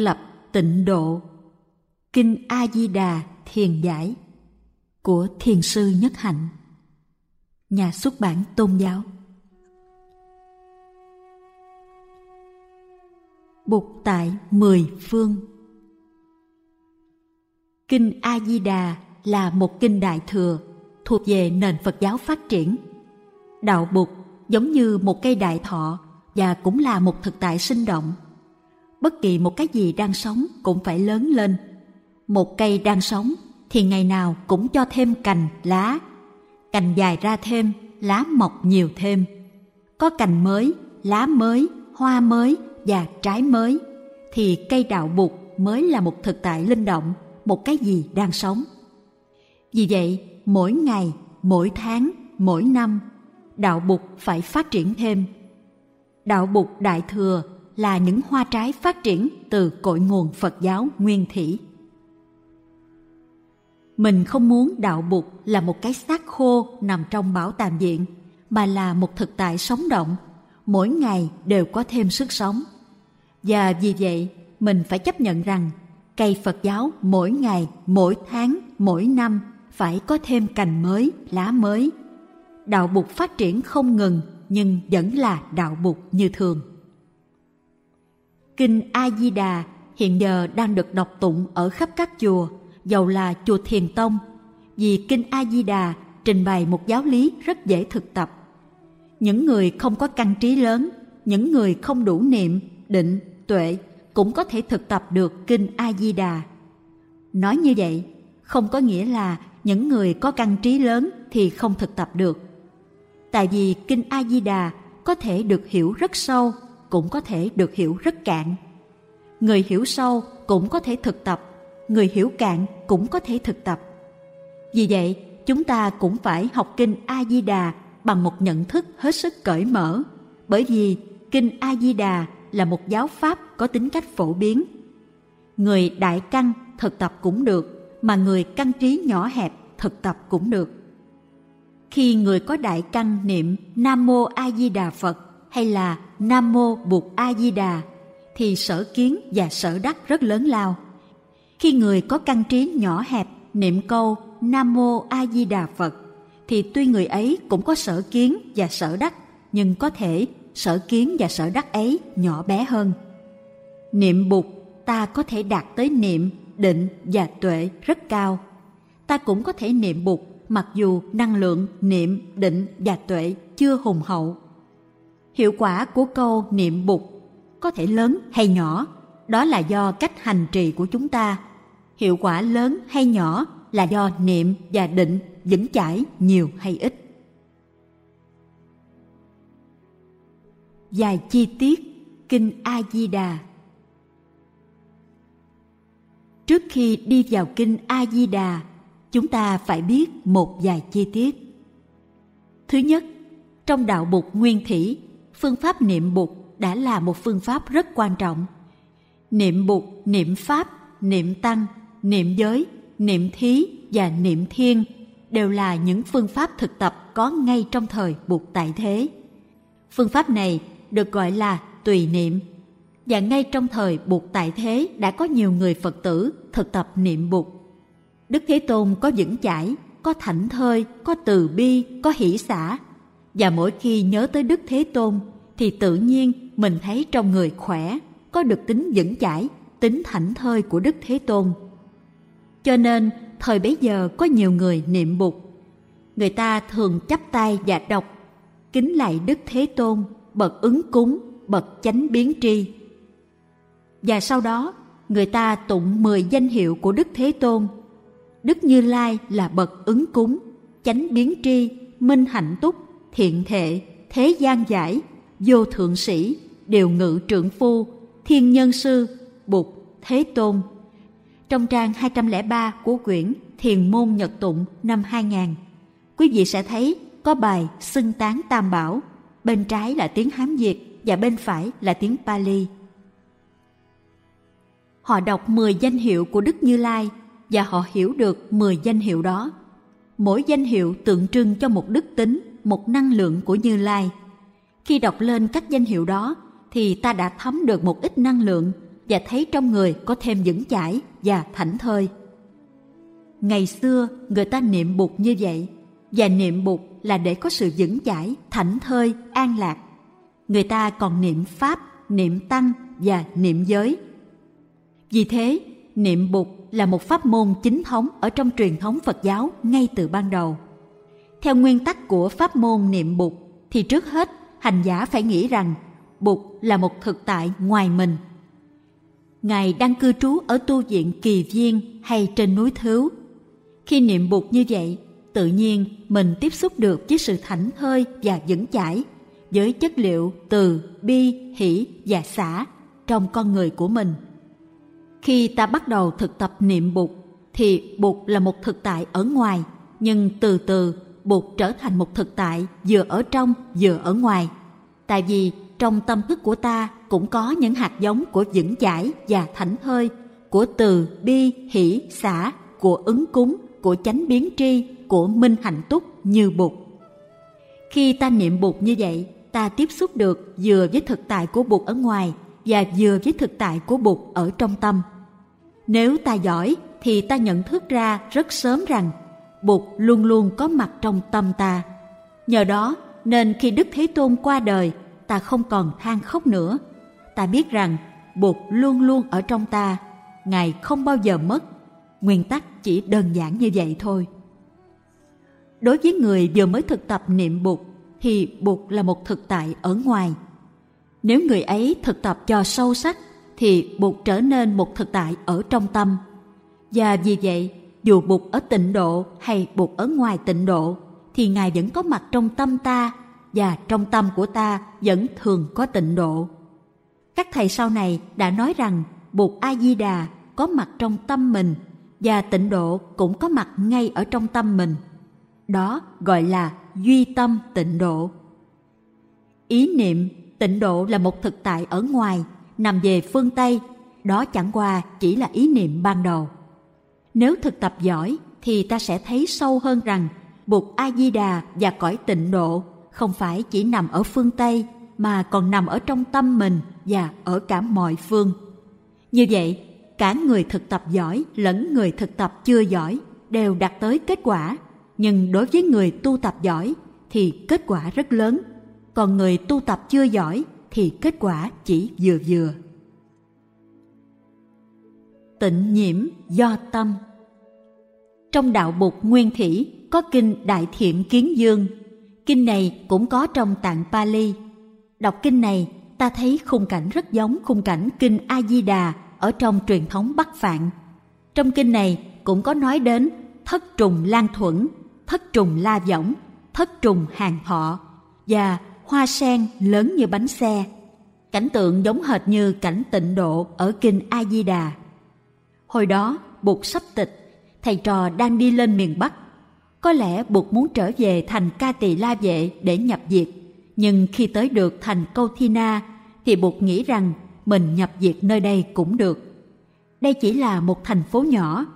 thiết lập tịnh độ kinh a di đà thiền giải của thiền sư nhất hạnh nhà xuất bản tôn giáo bục tại mười phương Kinh A-di-đà là một kinh đại thừa thuộc về nền Phật giáo phát triển. Đạo bục giống như một cây đại thọ và cũng là một thực tại sinh động. Bất kỳ một cái gì đang sống cũng phải lớn lên. Một cây đang sống thì ngày nào cũng cho thêm cành, lá. Cành dài ra thêm, lá mọc nhiều thêm. Có cành mới, lá mới, hoa mới và trái mới thì cây đạo Bụt mới là một thực tại linh động, một cái gì đang sống. Vì vậy, mỗi ngày, mỗi tháng, mỗi năm, đạo Bụt phải phát triển thêm. Đạo Bụt Đại Thừa là những hoa trái phát triển từ cội nguồn Phật giáo nguyên thủy. Mình không muốn đạo Bụt là một cái xác khô nằm trong bảo tàng viện, mà là một thực tại sống động, mỗi ngày đều có thêm sức sống. Và vì vậy, mình phải chấp nhận rằng cây Phật giáo mỗi ngày, mỗi tháng, mỗi năm phải có thêm cành mới, lá mới. Đạo Bụt phát triển không ngừng nhưng vẫn là đạo Bụt như thường. Kinh A Di Đà hiện giờ đang được đọc tụng ở khắp các chùa, dầu là chùa Thiền Tông, vì Kinh A Di Đà trình bày một giáo lý rất dễ thực tập. Những người không có căn trí lớn, những người không đủ niệm, định, tuệ cũng có thể thực tập được Kinh A Di Đà. Nói như vậy, không có nghĩa là những người có căn trí lớn thì không thực tập được. Tại vì Kinh A Di Đà có thể được hiểu rất sâu, cũng có thể được hiểu rất cạn. Người hiểu sâu cũng có thể thực tập, người hiểu cạn cũng có thể thực tập. Vì vậy, chúng ta cũng phải học kinh A Di Đà bằng một nhận thức hết sức cởi mở, bởi vì kinh A Di Đà là một giáo pháp có tính cách phổ biến. Người đại căn thực tập cũng được, mà người căn trí nhỏ hẹp thực tập cũng được. Khi người có đại căn niệm Nam Mô A Di Đà Phật hay là Nam Mô Bụt A Di Đà thì sở kiến và sở đắc rất lớn lao. Khi người có căn trí nhỏ hẹp niệm câu Nam Mô A Di Đà Phật thì tuy người ấy cũng có sở kiến và sở đắc nhưng có thể sở kiến và sở đắc ấy nhỏ bé hơn. Niệm Bụt ta có thể đạt tới niệm, định và tuệ rất cao. Ta cũng có thể niệm Bụt mặc dù năng lượng niệm, định và tuệ chưa hùng hậu. Hiệu quả của câu niệm Bụt có thể lớn hay nhỏ, đó là do cách hành trì của chúng ta. Hiệu quả lớn hay nhỏ là do niệm và định vững chãi nhiều hay ít. Vài chi tiết Kinh A Di Đà Trước khi đi vào kinh A Di Đà, chúng ta phải biết một vài chi tiết. Thứ nhất, trong đạo bục nguyên thủy, phương pháp niệm Bụt đã là một phương pháp rất quan trọng. Niệm Bụt, niệm Pháp, niệm Tăng, niệm giới, niệm thí và niệm thiên đều là những phương pháp thực tập có ngay trong thời Bụt tại thế. Phương pháp này được gọi là tùy niệm. Và ngay trong thời Bụt tại thế đã có nhiều người Phật tử thực tập niệm Bụt. Đức Thế Tôn có vững chãi, có thảnh thơi, có từ bi, có hỷ xả. Và mỗi khi nhớ tới Đức Thế Tôn thì tự nhiên mình thấy trong người khỏe, có được tính vững chãi, tính thảnh thơi của Đức Thế Tôn. Cho nên, thời bấy giờ có nhiều người niệm Bụt. Người ta thường chắp tay và đọc kính lạy Đức Thế Tôn bậc ứng cúng, bậc chánh biến tri. Và sau đó, người ta tụng mười danh hiệu của Đức Thế Tôn. Đức Như Lai là bậc ứng cúng, chánh biến tri, minh hạnh túc, thiện thệ, thế gian giải, vô thượng sĩ, đều ngự trượng phu, thiên nhân sư, bụt, thế tôn. Trong trang 203 của quyển Thiền môn Nhật tụng năm 2000, quý vị sẽ thấy có bài xưng tán tam bảo bên trái là tiếng Hán Việt và bên phải là tiếng Pali. Họ đọc 10 danh hiệu của Đức Như Lai và họ hiểu được 10 danh hiệu đó. Mỗi danh hiệu tượng trưng cho một đức tính, một năng lượng của Như Lai. Khi đọc lên các danh hiệu đó thì ta đã thấm được một ít năng lượng và thấy trong người có thêm vững chãi và thảnh thơi. Ngày xưa người ta niệm bụt như vậy và niệm bụt là để có sự vững chãi, thảnh thơi, an lạc. Người ta còn niệm pháp, niệm tăng và niệm giới. Vì thế, niệm bụt là một pháp môn chính thống ở trong truyền thống Phật giáo ngay từ ban đầu. Theo nguyên tắc của pháp môn niệm bụt thì trước hết hành giả phải nghĩ rằng bụt là một thực tại ngoài mình. Ngài đang cư trú ở tu viện Kỳ Viên hay trên núi Thứu. Khi niệm bụt như vậy, tự nhiên mình tiếp xúc được với sự thảnh thơi và vững chãi với chất liệu từ bi, hỷ và xả trong con người của mình. Khi ta bắt đầu thực tập niệm Bụt thì Bụt là một thực tại ở ngoài, nhưng từ từ Bụt trở thành một thực tại vừa ở trong vừa ở ngoài. Tại vì trong tâm thức của ta cũng có những hạt giống của vững chãi và thảnh thơi, của từ bi, hỷ, xả, của ứng cúng, của chánh biến tri, của minh hạnh túc như Bụt. Khi ta niệm Bụt như vậy, ta tiếp xúc được vừa với thực tại của Bụt ở ngoài và vừa với thực tại của Bụt ở trong tâm. Nếu ta giỏi thì ta nhận thức ra rất sớm rằng Bụt luôn luôn có mặt trong tâm ta. Nhờ đó nên khi Đức Thế Tôn qua đời, ta không còn than khóc nữa. Ta biết rằng Bụt luôn luôn ở trong ta, Ngài không bao giờ mất. Nguyên tắc chỉ đơn giản như vậy thôi. Đối với người vừa mới thực tập niệm Bụt thì Bụt là một thực tại ở ngoài. Nếu người ấy thực tập cho sâu sắc thì Bụt trở nên một thực tại ở trong tâm. Và vì vậy, dù Bụt ở tịnh độ hay Bụt ở ngoài tịnh độ, thì Ngài vẫn có mặt trong tâm ta và trong tâm của ta vẫn thường có tịnh độ. Các thầy sau này đã nói rằng Bụt A-di-đà có mặt trong tâm mình và tịnh độ cũng có mặt ngay ở trong tâm mình. Đó gọi là duy tâm tịnh độ. Ý niệm tịnh độ là một thực tại ở ngoài nằm về phương Tây, đó chẳng qua chỉ là ý niệm ban đầu. Nếu thực tập giỏi thì ta sẽ thấy sâu hơn rằng Bụt A-di-đà và cõi tịnh độ không phải chỉ nằm ở phương Tây mà còn nằm ở trong tâm mình và ở cả mọi phương. Như vậy, cả người thực tập giỏi lẫn người thực tập chưa giỏi đều đạt tới kết quả, nhưng đối với người tu tập giỏi thì kết quả rất lớn, còn người tu tập chưa giỏi thì kết quả chỉ vừa vừa. Tịnh nhiễm do tâm Trong đạo bục Nguyên Thủy có kinh Đại Thiện Kiến Dương. Kinh này cũng có trong tạng Pali. Đọc kinh này, ta thấy khung cảnh rất giống khung cảnh kinh A-di-đà ở trong truyền thống Bắc Phạn. Trong kinh này cũng có nói đến thất trùng lan thuẫn, thất trùng la võng, thất trùng hàng họ và hoa sen lớn như bánh xe. Cảnh tượng giống hệt như cảnh tịnh độ ở kinh A Di Đà. Hồi đó, Bụt sắp tịch, thầy trò đang đi lên miền Bắc. Có lẽ Bụt muốn trở về thành Ca Tỳ La Vệ để nhập diệt, nhưng khi tới được thành Câu Thi Na thì Bụt nghĩ rằng mình nhập diệt nơi đây cũng được. Đây chỉ là một thành phố nhỏ.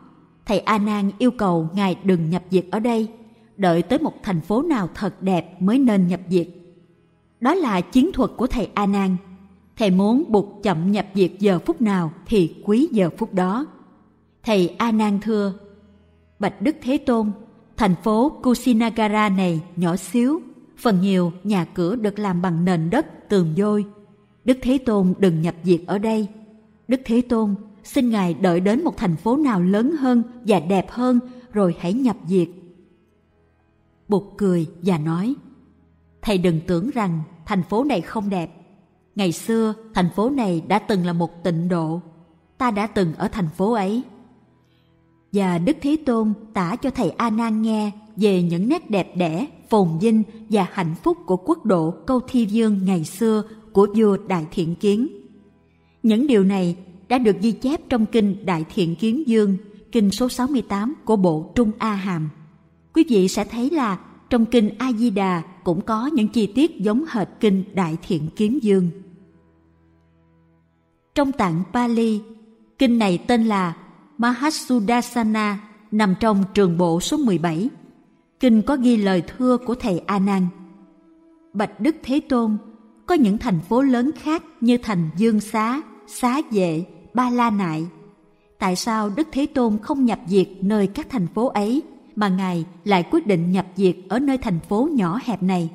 Thầy A Nan yêu cầu ngài đừng nhập diệt ở đây, đợi tới một thành phố nào thật đẹp mới nên nhập diệt đó là chiến thuật của thầy A Nan. Thầy muốn buộc chậm nhập diệt giờ phút nào thì quý giờ phút đó. Thầy A Nan thưa: Bạch Đức Thế Tôn, thành phố Kusinagara này nhỏ xíu, phần nhiều nhà cửa được làm bằng nền đất tường vôi. Đức Thế Tôn đừng nhập diệt ở đây. Đức Thế Tôn, xin Ngài đợi đến một thành phố nào lớn hơn và đẹp hơn rồi hãy nhập diệt. Bụt cười và nói, Thầy đừng tưởng rằng thành phố này không đẹp. Ngày xưa, thành phố này đã từng là một tịnh độ. Ta đã từng ở thành phố ấy. Và Đức Thế Tôn tả cho thầy A Nan nghe về những nét đẹp đẽ, phồn vinh và hạnh phúc của quốc độ Câu Thi Dương ngày xưa của vua Đại Thiện Kiến. Những điều này đã được ghi chép trong kinh Đại Thiện Kiến Dương, kinh số 68 của bộ Trung A Hàm. Quý vị sẽ thấy là trong kinh A Di Đà cũng có những chi tiết giống hệt kinh Đại Thiện kiến Dương. Trong tạng Pali, kinh này tên là Mahasudasana nằm trong trường bộ số 17. Kinh có ghi lời thưa của thầy A Nan. Bạch Đức Thế Tôn, có những thành phố lớn khác như thành Dương Xá, Xá Vệ, Ba La Nại. Tại sao Đức Thế Tôn không nhập diệt nơi các thành phố ấy, mà Ngài lại quyết định nhập diệt ở nơi thành phố nhỏ hẹp này?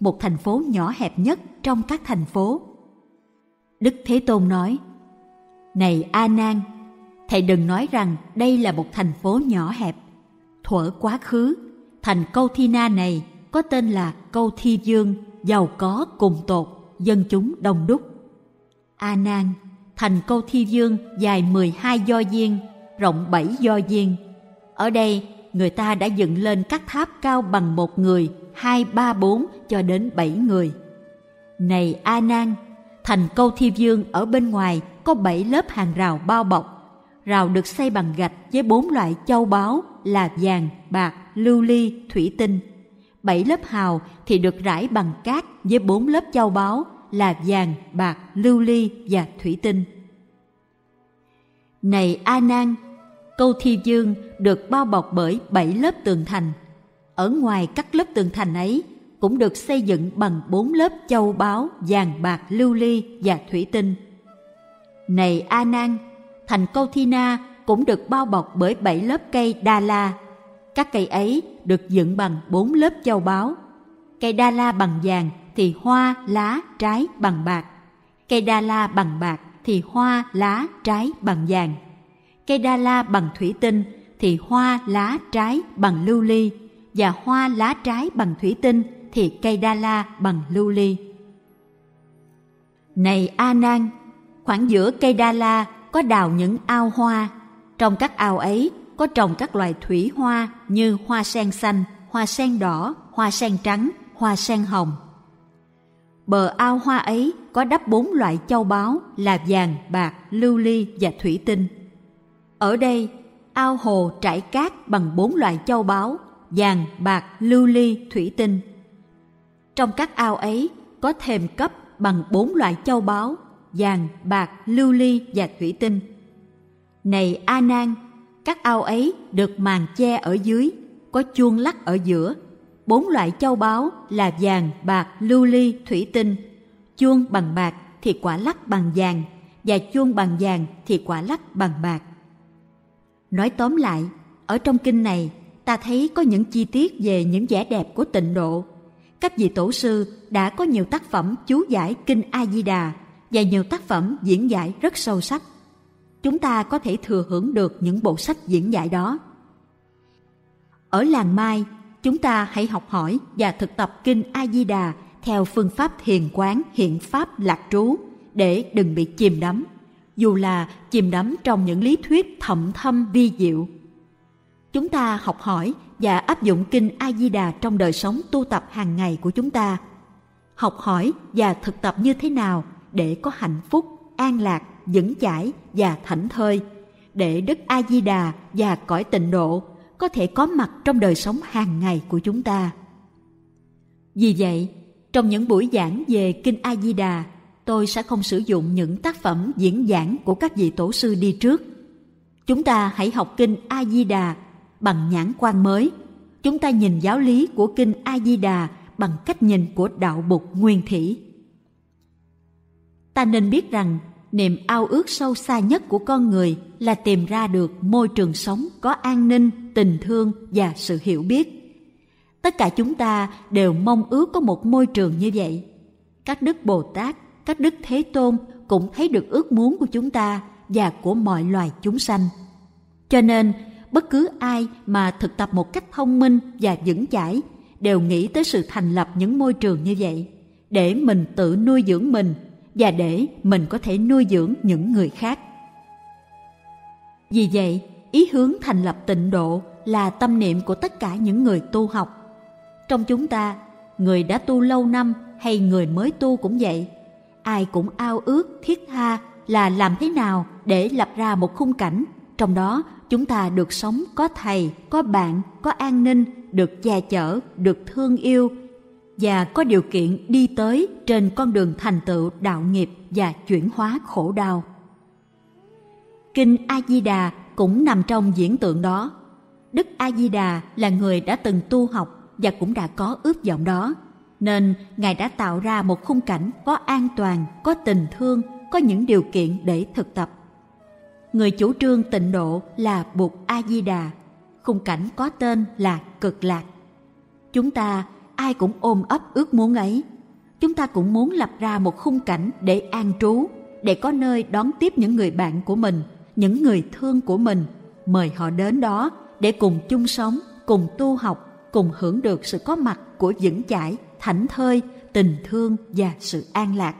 Một thành phố nhỏ hẹp nhất trong các thành phố. Đức Thế Tôn nói, Này A Nan, thầy đừng nói rằng đây là một thành phố nhỏ hẹp. Thuở quá khứ, thành Câu Thi Na này có tên là Câu Thi Dương, giàu có cùng tột, dân chúng đông đúc. A Nan, thành Câu Thi Dương dài 12 do diên, rộng 7 do diên. Ở đây, người ta đã dựng lên các tháp cao bằng một người, hai, ba, bốn cho đến bảy người. Này A Nan, thành Câu Thi Dương ở bên ngoài có bảy lớp hàng rào bao bọc. Rào được xây bằng gạch với bốn loại châu báu là vàng, bạc, lưu ly, thủy tinh. Bảy lớp hào thì được rải bằng cát với bốn lớp châu báu là vàng, bạc, lưu ly và thủy tinh. Này A Nan, câu thi dương được bao bọc bởi bảy lớp tường thành. Ở ngoài các lớp tường thành ấy cũng được xây dựng bằng bốn lớp châu báu, vàng, bạc, lưu ly và thủy tinh. Này A Nan, thành câu thi na cũng được bao bọc bởi bảy lớp cây đa la. Các cây ấy được dựng bằng bốn lớp châu báu. Cây đa la bằng vàng thì hoa, lá, trái bằng bạc. Cây đa la bằng bạc thì hoa, lá, trái bằng vàng. Cây đa la bằng thủy tinh thì hoa, lá, trái bằng lưu ly và hoa, lá, trái bằng thủy tinh thì cây đa la bằng lưu ly. Này A Nan, khoảng giữa cây đa la có đào những ao hoa. Trong các ao ấy có trồng các loài thủy hoa như hoa sen xanh, hoa sen đỏ, hoa sen trắng, hoa sen hồng. Bờ ao hoa ấy có đắp bốn loại châu báu là vàng, bạc, lưu ly và thủy tinh. Ở đây, ao hồ trải cát bằng bốn loại châu báu vàng, bạc, lưu ly, thủy tinh. Trong các ao ấy có thềm cấp bằng bốn loại châu báu vàng, bạc, lưu ly và thủy tinh. Này A Nan, các ao ấy được màn che ở dưới, có chuông lắc ở giữa. Bốn loại châu báu là vàng, bạc, lưu ly, thủy tinh. Chuông bằng bạc thì quả lắc bằng vàng, và chuông bằng vàng thì quả lắc bằng bạc. Nói tóm lại, ở trong kinh này ta thấy có những chi tiết về những vẻ đẹp của tịnh độ. Các vị tổ sư đã có nhiều tác phẩm chú giải kinh A Di Đà và nhiều tác phẩm diễn giải rất sâu sắc. Chúng ta có thể thừa hưởng được những bộ sách diễn giải đó. Ở làng Mai, chúng ta hãy học hỏi và thực tập kinh A Di Đà theo phương pháp thiền quán hiện pháp lạc trú để đừng bị chìm đắm, dù là chìm đắm trong những lý thuyết thậm thâm vi diệu. Chúng ta học hỏi và áp dụng kinh A Di Đà trong đời sống tu tập hàng ngày của chúng ta. Học hỏi và thực tập như thế nào để có hạnh phúc, an lạc, vững chãi và thảnh thơi, để Đức A Di Đà và cõi tịnh độ có thể có mặt trong đời sống hàng ngày của chúng ta. Vì vậy, trong những buổi giảng về Kinh A Di Đà, tôi sẽ không sử dụng những tác phẩm diễn giảng của các vị tổ sư đi trước. Chúng ta hãy học Kinh A Di Đà bằng nhãn quan mới. Chúng ta nhìn giáo lý của Kinh A Di Đà bằng cách nhìn của đạo bục nguyên thủy ta nên biết rằng, niềm ao ước sâu xa nhất của con người là tìm ra được môi trường sống có an ninh, tình thương và sự hiểu biết. Tất cả chúng ta đều mong ước có một môi trường như vậy. Các đức bồ tát, các đức thế tôn cũng thấy được ước muốn của chúng ta và của mọi loài chúng sanh. Cho nên, bất cứ ai mà thực tập một cách thông minh và vững chãi đều nghĩ tới sự thành lập những môi trường như vậy, để mình tự nuôi dưỡng mình và để mình có thể nuôi dưỡng những người khác. Vì vậy, ý hướng thành lập tịnh độ là tâm niệm của tất cả những người tu học. Trong chúng ta, người đã tu lâu năm hay người mới tu cũng vậy, ai cũng ao ước thiết tha là làm thế nào để lập ra một khung cảnh trong đó chúng ta được sống có thầy, có bạn, có an ninh, được che chở, được thương yêu và có điều kiện đi tới trên con đường thành tựu đạo nghiệp và chuyển hóa khổ đau. Kinh A Di Đà cũng nằm trong diễn tượng đó. Đức A Di Đà là người đã từng tu học và cũng đã có ước vọng đó, nên Ngài đã tạo ra một khung cảnh có an toàn, có tình thương, có những điều kiện để thực tập. người chủ trương tịnh độ là Bụt A Di Đà, khung cảnh có tên là cực lạc. Chúng ta ai cũng ôm ấp ước muốn ấy. Chúng ta cũng muốn lập ra một khung cảnh để an trú, để có nơi đón tiếp những người bạn của mình, những người thương của mình, mời họ đến đó để cùng chung sống, cùng tu học, cùng hưởng được sự có mặt của vững chãi, thảnh thơi, tình thương và sự an lạc.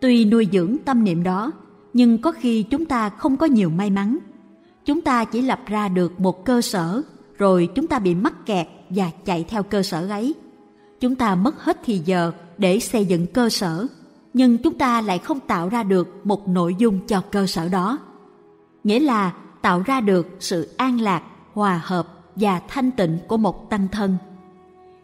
Tuy nuôi dưỡng tâm niệm đó, nhưng có khi chúng ta không có nhiều may mắn. Chúng ta chỉ lập ra được một cơ sở, rồi chúng ta bị mắc kẹt và chạy theo cơ sở ấy. Chúng ta mất hết thì giờ để xây dựng cơ sở, nhưng chúng ta lại không tạo ra được một nội dung cho cơ sở đó. Nghĩa là tạo ra được sự an lạc, hòa hợp và thanh tịnh của một tăng thân.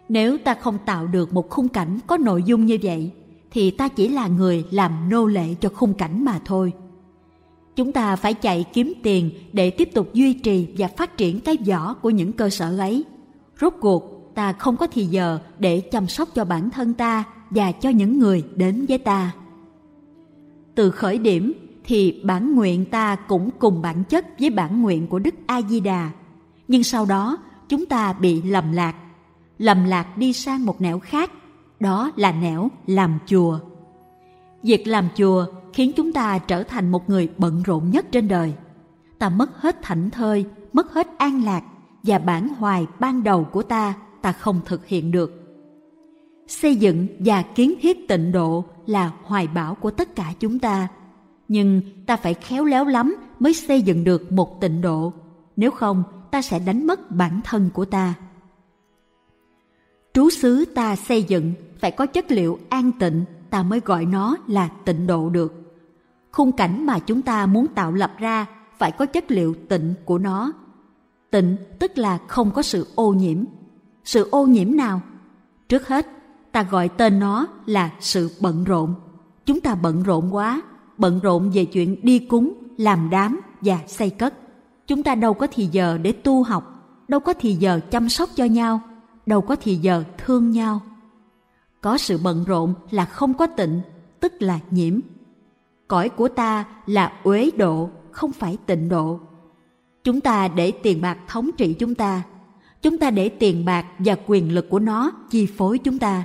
Nếu ta không tạo được một khung cảnh có nội dung như vậy, thì ta chỉ là người làm nô lệ cho khung cảnh mà thôi. Chúng ta phải chạy kiếm tiền để tiếp tục duy trì và phát triển cái vỏ của những cơ sở ấy. Rốt cuộc, ta không có thì giờ để chăm sóc cho bản thân ta và cho những người đến với ta. Từ khởi điểm thì bản nguyện ta cũng cùng bản chất với bản nguyện của Đức A Di Đà. Nhưng sau đó chúng ta bị lầm lạc, lầm lạc đi sang một nẻo khác, đó là nẻo làm chùa. Việc làm chùa khiến chúng ta trở thành một người bận rộn nhất trên đời. Ta mất hết thảnh thơi, mất hết an lạc và bản hoài ban đầu của ta ta không thực hiện được. Xây dựng và kiến thiết tịnh độ là hoài bão của tất cả chúng ta. Nhưng ta phải khéo léo lắm mới xây dựng được một tịnh độ. Nếu không, ta sẽ đánh mất bản thân của ta. Trú xứ ta xây dựng phải có chất liệu an tịnh, ta mới gọi nó là tịnh độ được khung cảnh mà chúng ta muốn tạo lập ra phải có chất liệu tịnh của nó tịnh, tức là không có sự ô nhiễm. Sự ô nhiễm nào? Trước hết, ta gọi tên nó là sự bận rộn. Chúng ta bận rộn quá, bận rộn về chuyện đi cúng, làm đám và xây cất. Chúng ta đâu có thì giờ để tu học, đâu có thì giờ chăm sóc cho nhau, đâu có thì giờ thương nhau. Có sự bận rộn là không có tịnh, tức là nhiễm. Cõi của ta là uế độ, không phải tịnh độ chúng ta để tiền bạc thống trị chúng ta. Chúng ta để tiền bạc và quyền lực của nó chi phối chúng ta.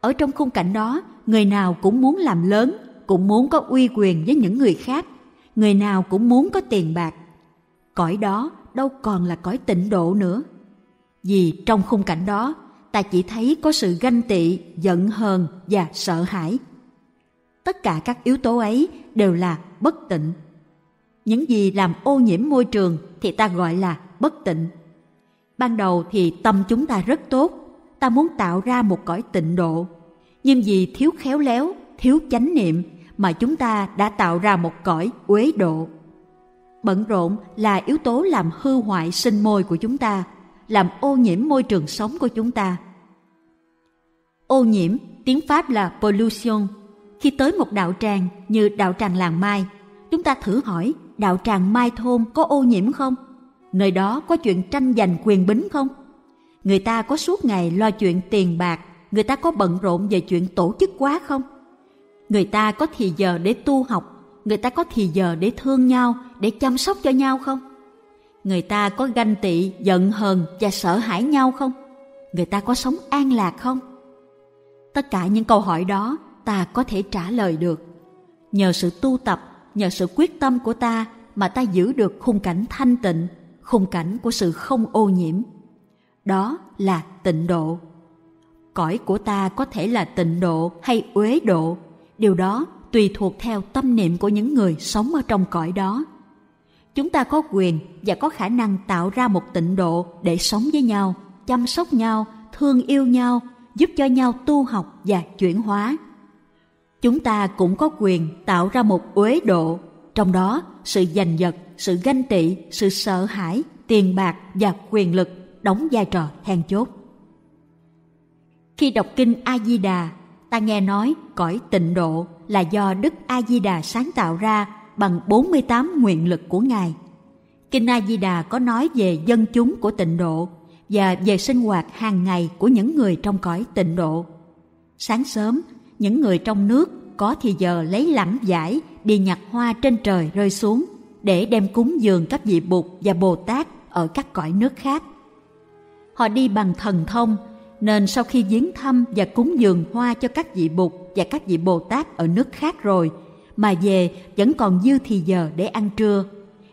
Ở trong khung cảnh đó, người nào cũng muốn làm lớn, cũng muốn có uy quyền với những người khác. Người nào cũng muốn có tiền bạc. Cõi đó đâu còn là cõi tịnh độ nữa. Vì trong khung cảnh đó, ta chỉ thấy có sự ganh tị, giận hờn và sợ hãi. Tất cả các yếu tố ấy đều là bất tịnh những gì làm ô nhiễm môi trường thì ta gọi là bất tịnh. Ban đầu thì tâm chúng ta rất tốt ta muốn tạo ra một cõi tịnh độ. Nhưng vì thiếu khéo léo thiếu chánh niệm mà chúng ta đã tạo ra một cõi uế độ. Bận rộn là yếu tố làm hư hoại sinh môi của chúng ta làm ô nhiễm môi trường sống của chúng ta. Ô nhiễm tiếng pháp là pollution. Khi tới một đạo tràng như đạo tràng làng Mai, chúng ta thử hỏi đạo tràng Mai Thôn có ô nhiễm không? Nơi đó có chuyện tranh giành quyền bính không? Người ta có suốt ngày lo chuyện tiền bạc, người ta có bận rộn về chuyện tổ chức quá không? Người ta có thì giờ để tu học, người ta có thì giờ để thương nhau, để chăm sóc cho nhau không? Người ta có ganh tị, giận hờn và sợ hãi nhau không? Người ta có sống an lạc không? Tất cả những câu hỏi đó ta có thể trả lời được. Nhờ sự tu tập, nhờ sự quyết tâm của ta mà ta giữ được khung cảnh thanh tịnh, khung cảnh của sự không ô nhiễm. Đó là tịnh độ. Cõi của ta có thể là tịnh độ hay uế độ, điều đó tùy thuộc theo tâm niệm của những người sống ở trong cõi đó. Chúng ta có quyền và có khả năng tạo ra một tịnh độ để sống với nhau, chăm sóc nhau, thương yêu nhau, giúp cho nhau tu học và chuyển hóa chúng ta cũng có quyền tạo ra một uế độ, trong đó sự giành giật, sự ganh tị, sự sợ hãi, tiền bạc và quyền lực đóng vai trò then chốt. Khi đọc kinh a di đà ta nghe nói cõi tịnh độ là do đức a di đà sáng tạo ra bằng 48 nguyện lực của ngài. Kinh a di đà có nói về dân chúng của tịnh độ và về sinh hoạt hàng ngày của những người trong cõi tịnh độ. Sáng sớm những người trong nước có thì giờ lấy lẳng giải đi nhặt hoa trên trời rơi xuống để đem cúng dường các vị Bụt và Bồ Tát ở các cõi nước khác. Họ đi bằng thần thông, nên sau khi viếng thăm và cúng dường hoa cho các vị Bụt và các vị Bồ Tát ở nước khác rồi, mà về vẫn còn dư thì giờ để ăn trưa.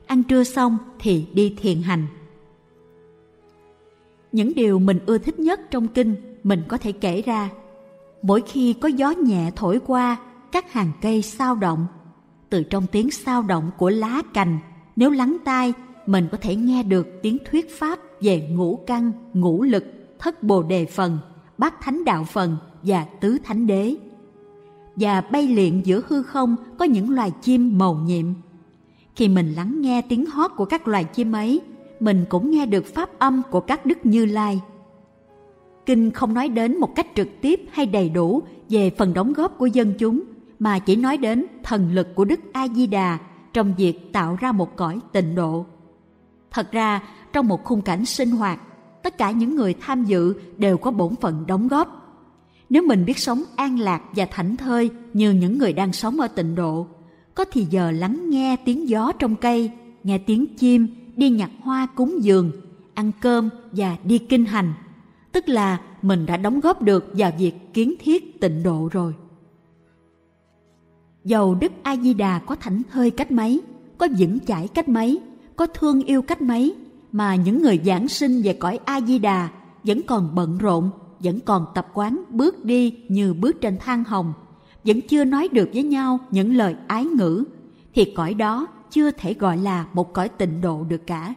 Ăn trưa xong thì đi thiền hành. Những điều mình ưa thích nhất trong kinh mình có thể kể ra. Mỗi khi có gió nhẹ thổi qua, các hàng cây sao động. Từ trong tiếng sao động của lá cành, nếu lắng tai, mình có thể nghe được tiếng thuyết pháp về ngũ căn, ngũ lực, thất bồ đề phần, bát thánh đạo phần và tứ thánh đế. Và bay liện giữa hư không có những loài chim màu nhiệm. Khi mình lắng nghe tiếng hót của các loài chim ấy, mình cũng nghe được pháp âm của các đức Như Lai. Kinh không nói đến một cách trực tiếp hay đầy đủ về phần đóng góp của dân chúng, mà chỉ nói đến thần lực của Đức A Di Đà trong việc tạo ra một cõi tịnh độ. Thật ra, trong một khung cảnh sinh hoạt, tất cả những người tham dự đều có bổn phận đóng góp. Nếu mình biết sống an lạc và thảnh thơi như những người đang sống ở tịnh độ, có thì giờ lắng nghe tiếng gió trong cây, nghe tiếng chim, đi nhặt hoa cúng dường, ăn cơm và đi kinh hành, tức là mình đã đóng góp được vào việc kiến thiết tịnh độ rồi. Dầu Đức A Di Đà có thảnh thơi cách mấy, có vững chãi cách mấy, có thương yêu cách mấy mà những người giảng sinh về cõi A Di Đà vẫn còn bận rộn, vẫn còn tập quán bước đi như bước trên thang hồng, vẫn chưa nói được với nhau những lời ái ngữ thì cõi đó chưa thể gọi là một cõi tịnh độ được cả.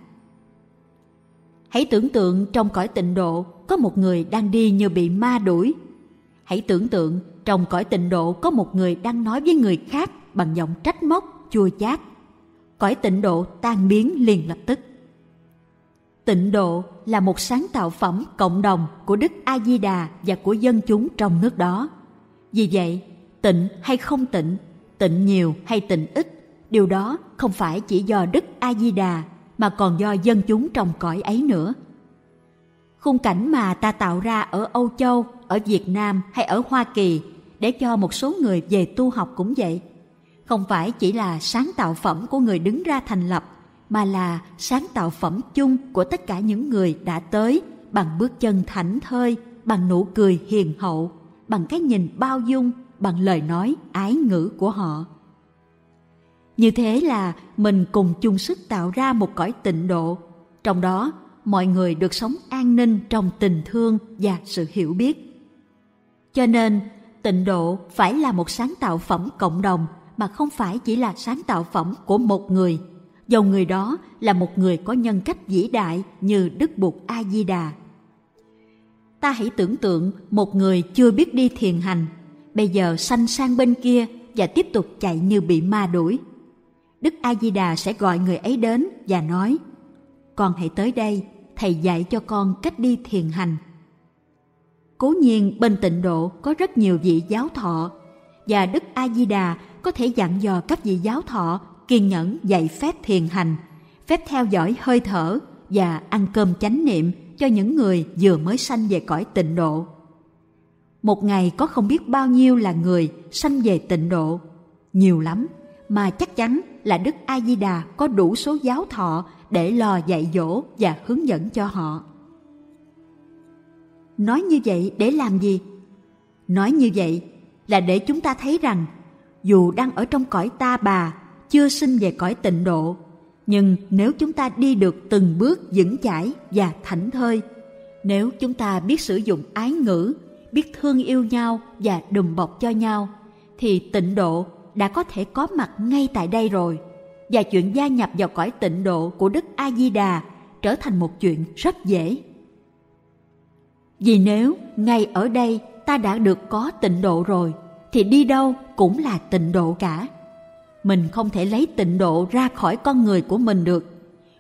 Hãy tưởng tượng trong cõi tịnh độ có một người đang đi như bị ma đuổi. Hãy tưởng tượng trong cõi tịnh độ có một người đang nói với người khác bằng giọng trách móc, chua chát. Cõi tịnh độ tan biến liền lập tức. Tịnh độ là một sáng tạo phẩm cộng đồng của Đức A Di Đà và của dân chúng trong nước đó. Vì vậy, tịnh hay không tịnh, tịnh nhiều hay tịnh ít, điều đó không phải chỉ do Đức A Di Đà mà còn do dân chúng trong cõi ấy nữa. Khung cảnh mà ta tạo ra ở Âu Châu, ở Việt Nam hay ở Hoa Kỳ để cho một số người về tu học cũng vậy. Không phải chỉ là sáng tạo phẩm của người đứng ra thành lập, mà là sáng tạo phẩm chung của tất cả những người đã tới bằng bước chân thảnh thơi, bằng nụ cười hiền hậu, bằng cái nhìn bao dung, bằng lời nói ái ngữ của họ. Như thế là mình cùng chung sức tạo ra một cõi tịnh độ, trong đó mọi người được sống an ninh trong tình thương và sự hiểu biết. Cho nên, tịnh độ phải là một sáng tạo phẩm cộng đồng mà không phải chỉ là sáng tạo phẩm của một người, dầu người đó là một người có nhân cách vĩ đại như Đức Bụt A Di Đà. Ta hãy tưởng tượng một người chưa biết đi thiền hành, bây giờ sanh sang bên kia và tiếp tục chạy như bị ma đuổi. Đức A Di Đà sẽ gọi người ấy đến và nói: "Con hãy tới đây, thầy dạy cho con cách đi thiền hành." Cố nhiên bên tịnh độ có rất nhiều vị giáo thọ và Đức A Di Đà có thể dặn dò các vị giáo thọ kiên nhẫn dạy phép thiền hành, phép theo dõi hơi thở và ăn cơm chánh niệm cho những người vừa mới sanh về cõi tịnh độ. Một ngày có không biết bao nhiêu là người sanh về tịnh độ, nhiều lắm, mà chắc chắn là Đức A Di Đà có đủ số giáo thọ để lo dạy dỗ và hướng dẫn cho họ. Nói như vậy để làm gì? Nói như vậy là để chúng ta thấy rằng dù đang ở trong cõi ta bà, chưa sinh về cõi tịnh độ, nhưng nếu chúng ta đi được từng bước vững chãi và thảnh thơi, nếu chúng ta biết sử dụng ái ngữ, biết thương yêu nhau và đùm bọc cho nhau, thì tịnh độ đã có thể có mặt ngay tại đây rồi. Và chuyện gia nhập vào cõi tịnh độ của Đức A Di Đà trở thành một chuyện rất dễ. Vì nếu ngay ở đây ta đã được có tịnh độ rồi, thì đi đâu cũng là tịnh độ cả. Mình không thể lấy tịnh độ ra khỏi con người của mình được.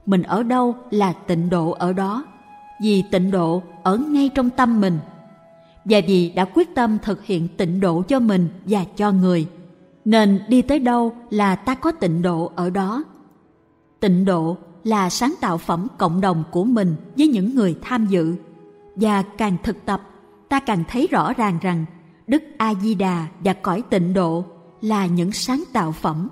Mình ở đâu là tịnh độ ở đó. Vì tịnh độ ở ngay trong tâm mình. Và vì đã quyết tâm thực hiện tịnh độ cho mình và cho người, nên đi tới đâu là ta có tịnh độ ở đó. Tịnh độ là sáng tạo phẩm cộng đồng của mình với những người tham dự. Và càng thực tập, ta càng thấy rõ ràng rằng Đức A Di Đà và cõi tịnh độ là những sáng tạo phẩm